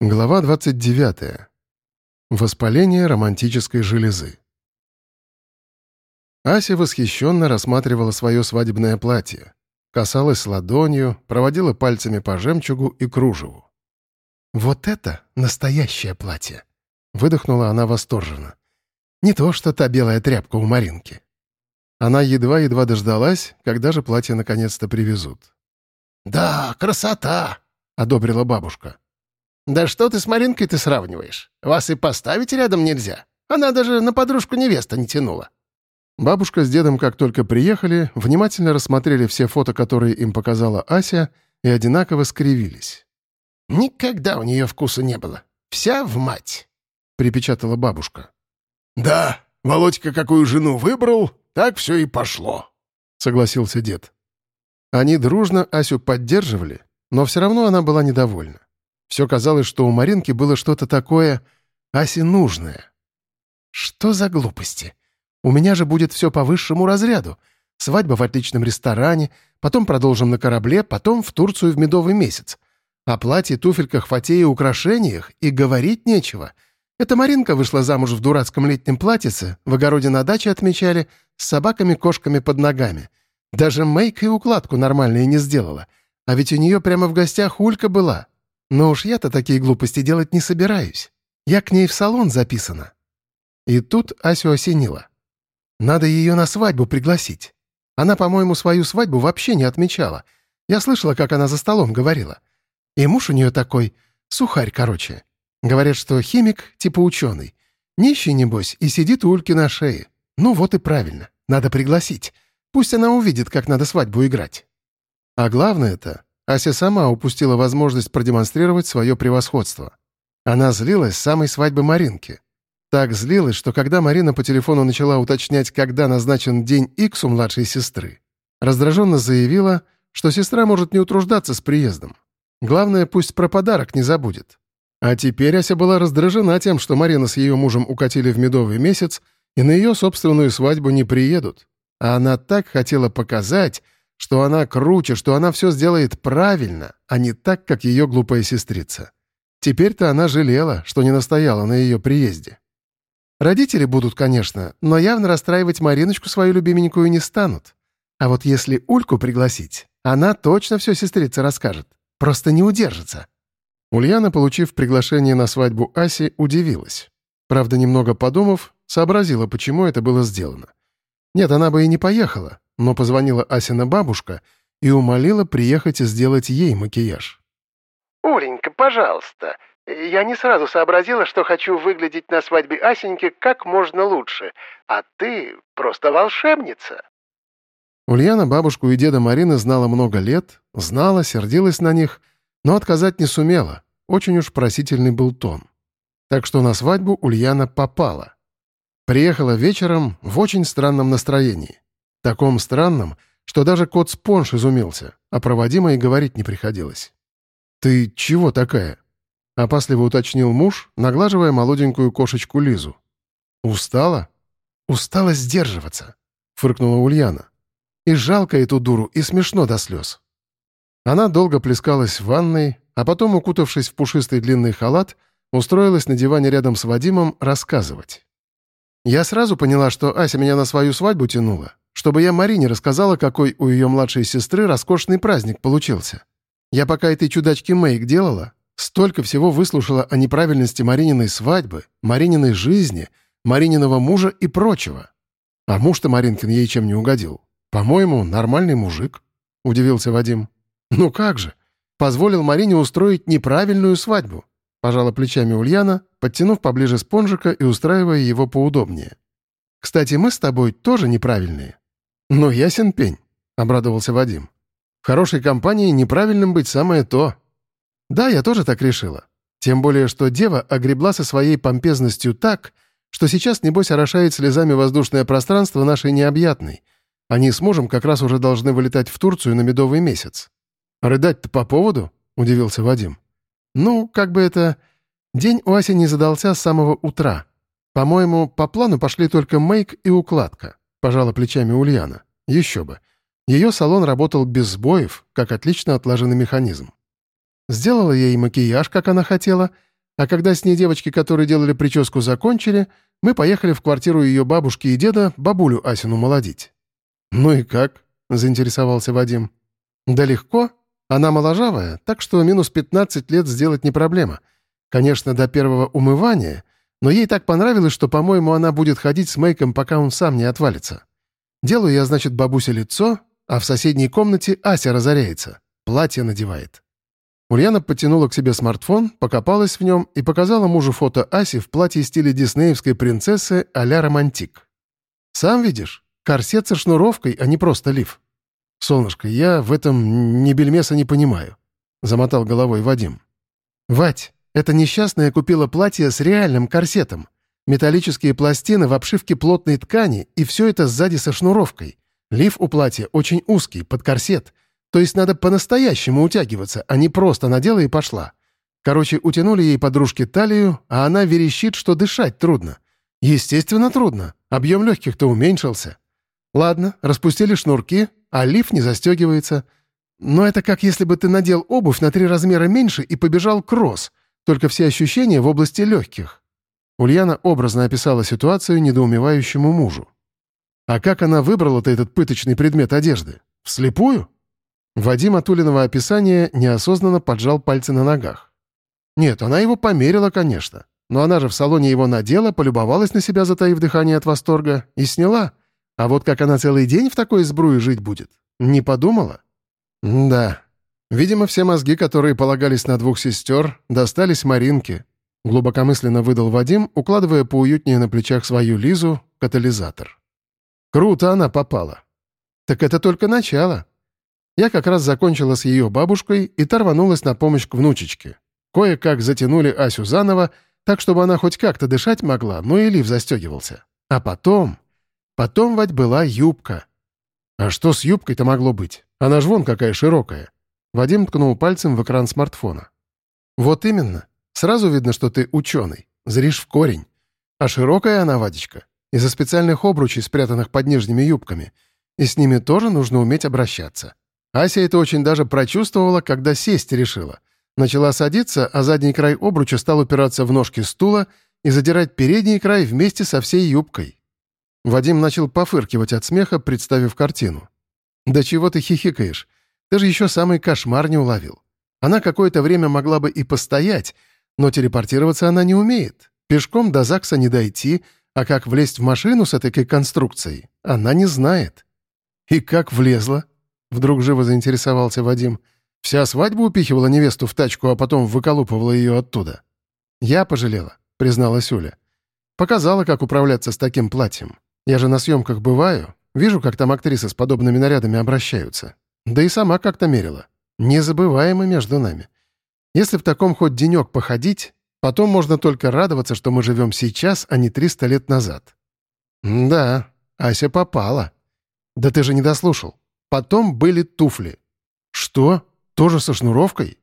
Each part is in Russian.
Глава 29. Воспаление романтической железы. Ася восхищенно рассматривала свое свадебное платье. Касалась ладонью, проводила пальцами по жемчугу и кружеву. «Вот это настоящее платье!» — выдохнула она восторженно. «Не то, что та белая тряпка у Маринки». Она едва-едва дождалась, когда же платье наконец-то привезут. «Да, красота!» — одобрила бабушка. «Да что ты с Маринкой-то сравниваешь? Вас и поставить рядом нельзя. Она даже на подружку невеста не тянула». Бабушка с дедом, как только приехали, внимательно рассмотрели все фото, которые им показала Ася, и одинаково скривились. «Никогда у нее вкуса не было. Вся в мать», — припечатала бабушка. «Да, Володька какую жену выбрал, так все и пошло», — согласился дед. Они дружно Асю поддерживали, но все равно она была недовольна. Все казалось, что у Маринки было что-то такое Асе нужное. Что за глупости? У меня же будет все по высшему разряду. Свадьба в отличном ресторане, потом продолжим на корабле, потом в Турцию в медовый месяц. О платье, туфельках, фате и украшениях и говорить нечего. Эта Маринка вышла замуж в дурацком летнем платьице, в огороде на даче отмечали, с собаками-кошками под ногами. Даже мейк и укладку нормальные не сделала. А ведь у нее прямо в гостях Улька была. Но уж я-то такие глупости делать не собираюсь. Я к ней в салон записана». И тут Асю осенило. «Надо ее на свадьбу пригласить. Она, по-моему, свою свадьбу вообще не отмечала. Я слышала, как она за столом говорила. И муж у нее такой, сухарь, короче. Говорят, что химик, типа ученый. Нищий, небось, и сидит у Ульки на шее. Ну вот и правильно. Надо пригласить. Пусть она увидит, как надо свадьбу играть. А главное-то, Ася сама упустила возможность продемонстрировать свое превосходство. Она злилась с самой свадьбы Маринки. Так злилась, что когда Марина по телефону начала уточнять, когда назначен день Икс у младшей сестры, раздраженно заявила, что сестра может не утруждаться с приездом. Главное, пусть про подарок не забудет. А теперь Ася была раздражена тем, что Марина с ее мужем укатили в медовый месяц и на ее собственную свадьбу не приедут. А она так хотела показать, что она круче, что она все сделает правильно, а не так, как ее глупая сестрица. Теперь-то она жалела, что не настояла на ее приезде. Родители будут, конечно, но явно расстраивать Мариночку свою любименькую не станут. А вот если Ульку пригласить, она точно все сестрице расскажет. Просто не удержится. Ульяна, получив приглашение на свадьбу Аси, удивилась. Правда, немного подумав, сообразила, почему это было сделано. Нет, она бы и не поехала, но позвонила Асина бабушка и умолила приехать и сделать ей макияж. «Оленька, пожалуйста, я не сразу сообразила, что хочу выглядеть на свадьбе Асеньки как можно лучше, а ты просто волшебница». Ульяна бабушку и деда Марины знала много лет, знала, сердилась на них, но отказать не сумела, очень уж просительный был тон. Так что на свадьбу Ульяна попала. Приехала вечером в очень странном настроении. Таком странном, что даже кот Спонж изумился, а проводимой говорить не приходилось. «Ты чего такая?» — опасливо уточнил муж, наглаживая молоденькую кошечку Лизу. «Устала?» «Устала сдерживаться», — фыркнула Ульяна. «И жалко эту дуру, и смешно до слез». Она долго плескалась в ванной, а потом, укутавшись в пушистый длинный халат, устроилась на диване рядом с Вадимом рассказывать. Я сразу поняла, что Ася меня на свою свадьбу тянула, чтобы я Марине рассказала, какой у ее младшей сестры роскошный праздник получился. Я пока этой чудачке Мэйк делала, столько всего выслушала о неправильности Марининой свадьбы, Марининой жизни, Марининого мужа и прочего. А муж-то Маринкин ей чем не угодил. По-моему, нормальный мужик, — удивился Вадим. Ну как же? Позволил Марине устроить неправильную свадьбу. Пожала плечами Ульяна, подтянув поближе спонжика и устраивая его поудобнее. «Кстати, мы с тобой тоже неправильные. «Ну, ясен пень», — обрадовался Вадим. «В хорошей компании неправильным быть самое то». «Да, я тоже так решила. Тем более, что дева огребла со своей помпезностью так, что сейчас, небось, орошает слезами воздушное пространство нашей необъятной. Они с мужем как раз уже должны вылетать в Турцию на медовый месяц». «Рыдать-то по поводу?» — удивился Вадим. «Ну, как бы это... День у Аси не задался с самого утра. По-моему, по плану пошли только мейк и укладка пожала плечами Ульяна. Еще бы. Ее салон работал без сбоев, как отлично отлаженный механизм. Сделала ей макияж, как она хотела, А когда с ней девочки, которые делали прическу, закончили, мы поехали в квартиру ее бабушки и деда бабулю Асину молодить. «Ну и как?» — заинтересовался Вадим. «Да легко. Она моложавая, так что минус 15 лет сделать не проблема. Конечно, до первого умывания, но ей так понравилось, что, по-моему, она будет ходить с мейком, пока он сам не отвалится. Делаю я, значит, бабусе лицо, а в соседней комнате Ася разоряется. Платье надевает. Ульяна подтянула к себе смартфон, покопалась в нем и показала мужу фото Аси в платье стиле диснеевской принцессы а-ля романтик. «Сам видишь, корсет со шнуровкой, а не просто лиф». «Солнышко, я в этом ни бельмеса не понимаю», — замотал головой Вадим. «Вать, эта несчастная купила платье с реальным корсетом. Металлические пластины в обшивке плотной ткани, и все это сзади со шнуровкой. Лиф у платья очень узкий, под корсет. То есть надо по-настоящему утягиваться, а не просто надела и пошла. Короче, утянули ей подружке талию, а она верещит, что дышать трудно. Естественно, трудно. Объем легких-то уменьшился. Ладно, распустили шнурки, а лиф не застегивается. Но это как если бы ты надел обувь на три размера меньше и побежал кросс, только все ощущения в области легких. Ульяна образно описала ситуацию недоумевающему мужу. А как она выбрала-то этот пыточный предмет одежды? Вслепую? Вадим от Улиного описания неосознанно поджал пальцы на ногах. Нет, она его померила, конечно. Но она же в салоне его надела, полюбовалась на себя, затаив дыхание от восторга, и сняла. А вот как она целый день в такой сбруе жить будет? Не подумала? Да. Видимо, все мозги, которые полагались на двух сестер, достались Маринке. Глубокомысленно выдал Вадим, укладывая поуютнее на плечах свою Лизу катализатор. Круто она попала. Так это только начало. Я как раз закончила с ее бабушкой и та рванулась на помощь к внучечке. Кое-как затянули Асю заново, так, чтобы она хоть как-то дышать могла, но и лиф застегивался. А потом... Потом, Вать, была юбка. А что с юбкой-то могло быть? Она ж вон какая широкая. Вадим ткнул пальцем в экран смартфона. Вот именно. Сразу видно, что ты ученый. Зришь в корень. А широкая она, Вадечка, из-за специальных обручей, спрятанных под нижними юбками, и с ними тоже нужно уметь обращаться. Ася это очень даже прочувствовала, когда сесть решила. Начала садиться, а задний край обруча стал упираться в ножки стула и задирать передний край вместе со всей юбкой. Вадим начал пофыркивать от смеха, представив картину. «Да чего ты хихикаешь? Ты же еще самый кошмар не уловил. Она какое-то время могла бы и постоять, но телепортироваться она не умеет. Пешком до ЗАГСа не дойти, а как влезть в машину с этой конструкцией, она не знает. И как влезла? Вдруг живо заинтересовался Вадим. Вся свадьба упихивала невесту в тачку, а потом выколупывала ее оттуда. Я пожалела, призналась Уля. Показала, как управляться с таким платьем. Я же на съемках бываю, вижу, как там актрисы с подобными нарядами обращаются. Да и сама как-то мерила. Незабываемо между нами. Если в таком хоть денек походить, Потом можно только радоваться, что мы живем сейчас, а не 300 лет назад. да, Ася попала. Да ты же не дослушал. Потом были туфли. Что? Тоже со шнуровкой?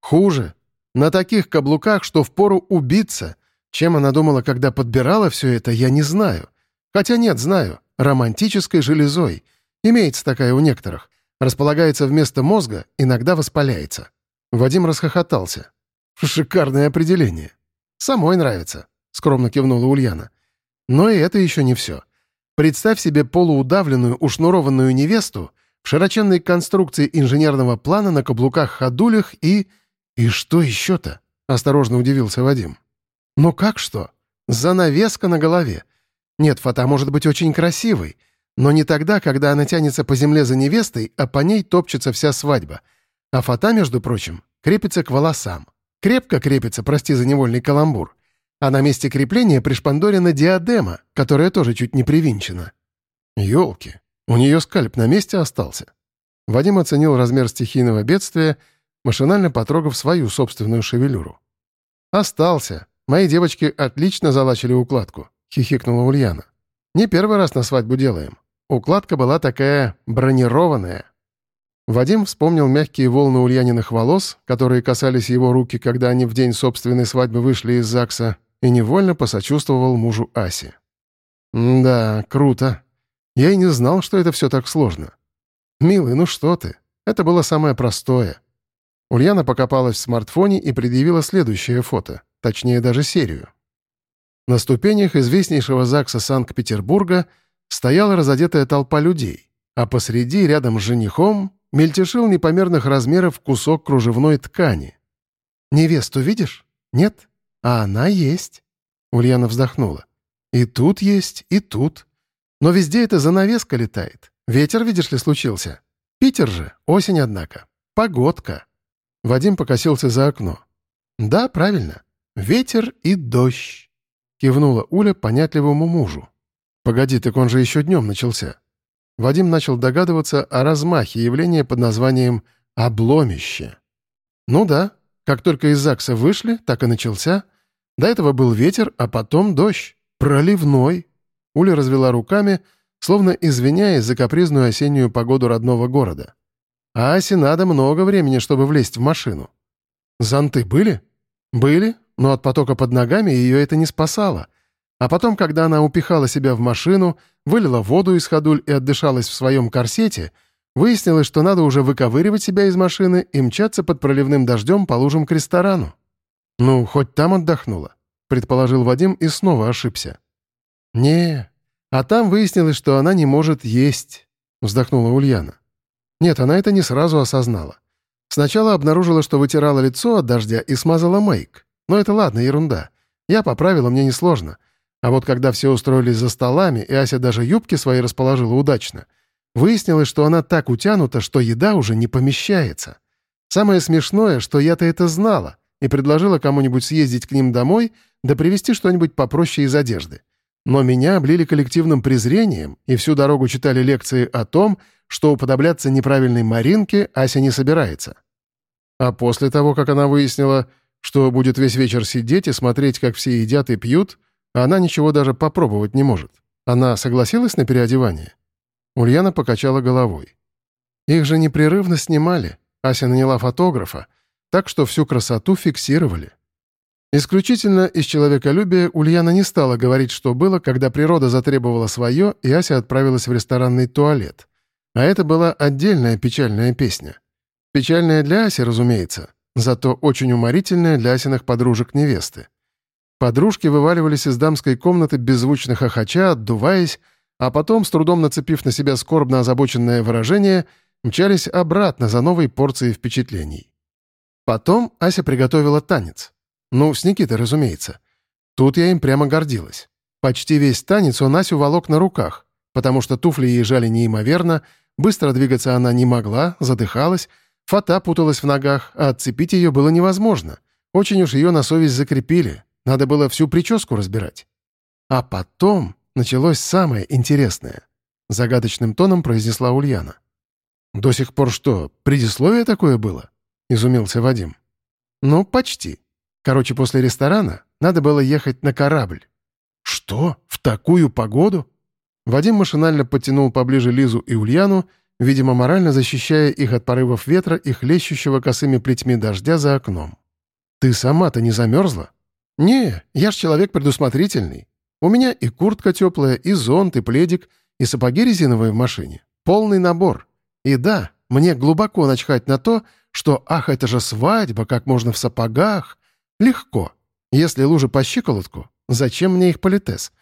Хуже. На таких каблуках, что впору убиться. Чем она думала, когда подбирала все это, я не знаю. Хотя нет, знаю. Романтической железой. Имеется такая у некоторых. Располагается вместо мозга, иногда воспаляется. Вадим расхохотался. «Шикарное определение. Самой нравится», — скромно кивнула Ульяна. «Но и это еще не все. Представь себе полуудавленную, ушнурованную невесту в широченной конструкции инженерного плана на каблуках-ходулях и... И что еще-то?» — осторожно удивился Вадим. «Ну как что? Занавеска на голове. Нет, фата может быть очень красивой, но не тогда, когда она тянется по земле за невестой, а по ней топчется вся свадьба. А фата, между прочим, крепится к волосам. Крепко крепится, прости за невольный каламбур. А на месте крепления пришпандорена диадема, которая тоже чуть не привинчена. Ёлки, у нее скальп на месте остался. Вадим оценил размер стихийного бедствия, машинально потрогав свою собственную шевелюру. «Остался. Мои девочки отлично залачили укладку», — хихикнула Ульяна. «Не первый раз на свадьбу делаем. Укладка была такая бронированная, Вадим вспомнил мягкие волны Ульяниных волос, которые касались его руки, когда они в день собственной свадьбы вышли из ЗАГСа, и невольно посочувствовал мужу Аси. «Да, круто. Я и не знал, что это все так сложно. Милый, ну что ты? Это было самое простое». Ульяна покопалась в смартфоне и предъявила следующее фото. точнее даже серию. На ступенях известнейшего ЗАГСа Санкт-Петербурга стояла разодетая толпа людей, а посреди, рядом с женихом, мельтешил непомерных размеров кусок кружевной ткани. «Невесту видишь? Нет? А она есть». Ульяна вздохнула. «И тут есть, и тут. Но везде эта занавеска летает. Ветер, видишь ли, случился. Питер же, осень, однако. Погодка». Вадим покосился за окно. «Да, правильно. Ветер и дождь», — кивнула Уля понятливому мужу. «Погоди, так он же еще днем начался». Вадим начал догадываться о размахе явления под названием «обломище». «Ну да, как только из ЗАГСа вышли, так и начался. До этого был ветер, а потом дождь. Проливной». Уля развела руками, словно извиняясь за капризную осеннюю погоду родного города. А Асе надо много времени, чтобы влезть в машину. Зонты были? Были, но от потока под ногами ее это не спасало. А потом, когда она упихала себя в машину, вылила воду из ходуль и отдышалась в своем корсете, выяснилось, что надо уже выковыривать себя из машины и мчаться под проливным дождем по лужам к ресторану. «Ну, хоть там отдохнула», — предположил Вадим и снова ошибся. «Не, а там выяснилось, что она не может есть», — вздохнула Ульяна. Нет, она это не сразу осознала. Сначала обнаружила, что вытирала лицо от дождя и смазала мейк. Но это ладно, ерунда. Я поправила, мне несложно. А вот когда все устроились за столами, и Ася даже юбки свои расположила удачно, выяснилось, что она так утянута, что еда уже не помещается. Самое смешное, что я-то это знала и предложила кому-нибудь съездить к ним домой да привезти что-нибудь попроще из одежды. Но меня облили коллективным презрением и всю дорогу читали лекции о том, что уподобляться неправильной Маринке Ася не собирается. А после того, как она выяснила, что будет весь вечер сидеть и смотреть, как все едят и пьют, она ничего даже попробовать не может. Она согласилась на переодевание? Ульяна покачала головой. Их же непрерывно снимали. Ася наняла фотографа, так что всю красоту фиксировали. Исключительно из человеколюбия Ульяна не стала говорить, что было, когда природа затребовала свое, и Ася отправилась в ресторанный туалет. А это была отдельная печальная песня. Печальная для Аси, разумеется, зато очень уморительная для Асиных подружек-невесты. Подружки вываливались из дамской комнаты беззвучно хохоча, отдуваясь, а потом, с трудом нацепив на себя скорбно озабоченное выражение, мчались обратно за новой порцией впечатлений. Потом Ася приготовила танец. Ну, с Никитой, разумеется. Тут я им прямо гордилась. Почти весь танец он Асю волок на руках, потому что туфли ей жали неимоверно — Быстро двигаться она не могла, задыхалась, фата путалась в ногах, а отцепить ее было невозможно. Очень уж ее на совесть закрепили, надо было всю прическу разбирать. А потом началось самое интересное. Загадочным тоном произнесла Ульяна. «До сих пор что, предисловие такое было?» — изумился Вадим. «Ну, почти. Короче, после ресторана надо было ехать на корабль». «Что? В такую погоду?» Вадим машинально подтянул поближе Лизу и Ульяну, видимо, морально защищая их от порывов ветра и хлещущего косыми плетьми дождя за окном. «Ты сама-то не замерзла?» «Не, я ж человек предусмотрительный. У меня и куртка теплая, и зонт, и пледик, и сапоги резиновые в машине. Полный набор. И да, мне глубоко начхать на то, что «ах, это же свадьба, как можно в сапогах». Легко. Если лужи по щиколотку, зачем мне их политес?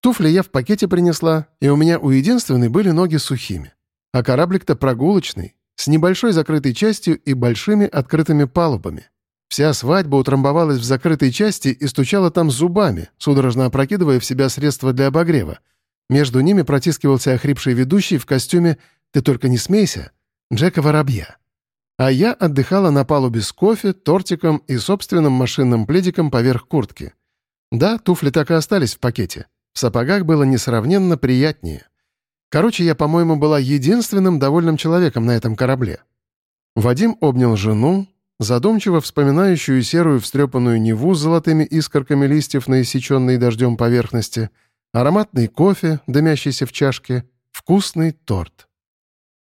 Туфли я в пакете принесла, и у меня у единственной были ноги сухими. А кораблик-то прогулочный, с небольшой закрытой частью и большими открытыми палубами. Вся свадьба утрамбовалась в закрытой части и стучала там зубами, судорожно опрокидывая в себя средства для обогрева. Между ними протискивался охрипший ведущий в костюме «Ты только не смейся» Джека Воробья. А я отдыхала на палубе с кофе, тортиком и собственным машинным пледиком поверх куртки. Да, туфли так и остались в пакете. В сапогах было несравненно приятнее. Короче, я, по-моему, была единственным довольным человеком на этом корабле. Вадим обнял жену, задумчиво вспоминающую серую встрепанную Неву с золотыми искорками листьев на иссеченной дождем поверхности, ароматный кофе, дымящийся в чашке, вкусный торт.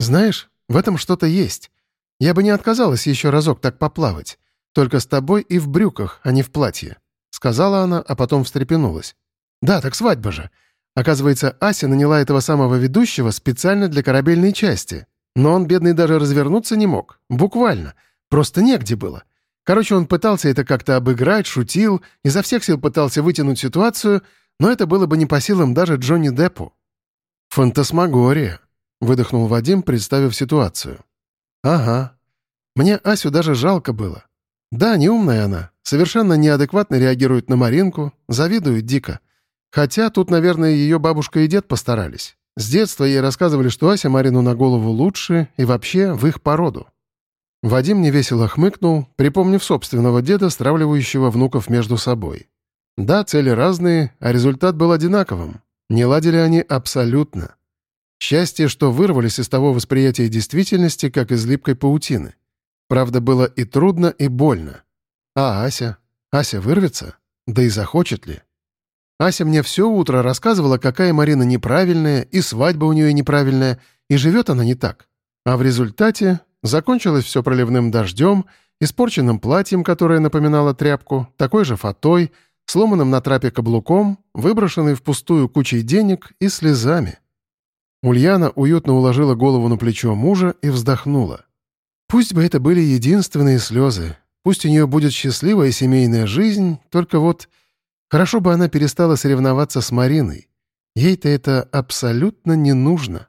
«Знаешь, в этом что-то есть. Я бы не отказалась еще разок так поплавать. Только с тобой и в брюках, а не в платье», — сказала она, а потом встрепенулась. «Да, так свадьба же. Оказывается, Ася наняла этого самого ведущего специально для корабельной части. Но он, бедный, даже развернуться не мог. Буквально. Просто негде было. Короче, он пытался это как-то обыграть, шутил, изо всех сил пытался вытянуть ситуацию, но это было бы не по силам даже Джонни Деппу. «Фантасмагория», — выдохнул Вадим, представив ситуацию. «Ага. Мне Асю даже жалко было. Да, неумная она, совершенно неадекватно реагирует на Маринку, завидует дико. Хотя тут, наверное, ее бабушка и дед постарались. С детства ей рассказывали, что Ася Марину на голову лучше и вообще в их породу. Вадим невесело хмыкнул, припомнив собственного деда, стравливающего внуков между собой. Да, цели разные, а результат был одинаковым. Не ладили они абсолютно. Счастье, что вырвались из того восприятия действительности, как из липкой паутины. Правда, было и трудно, и больно. А Ася? Ася вырвется? Да и захочет ли? Ася мне все утро рассказывала, какая Марина неправильная, и свадьба у нее неправильная, и живет она не так. А в результате закончилось все проливным дождем, испорченным платьем, которое напоминало тряпку, такой же фатой, сломанным на трапе каблуком, выброшенной впустую кучей денег и слезами. Ульяна уютно уложила голову на плечо мужа и вздохнула. Пусть бы это были единственные слезы, пусть у нее будет счастливая семейная жизнь, только вот хорошо бы она перестала соревноваться с Мариной. Ей-то это абсолютно не нужно.